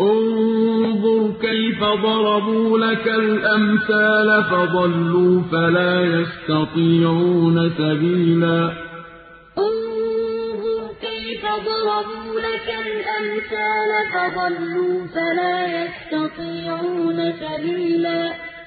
انظُرْ كَيْفَ ضَرَبُوا لَكَ الْأَمْثَالَ فَضَلُّوا فَلَا يَسْتَطِيعُونَ سَبِيلًا. انظُرْ كَيْفَ ضَرَبُوا لَكَ الْأَمْثَالَ فَضَلُّوا فَلَا يَسْتَطِيعُونَ سَبِيلًا.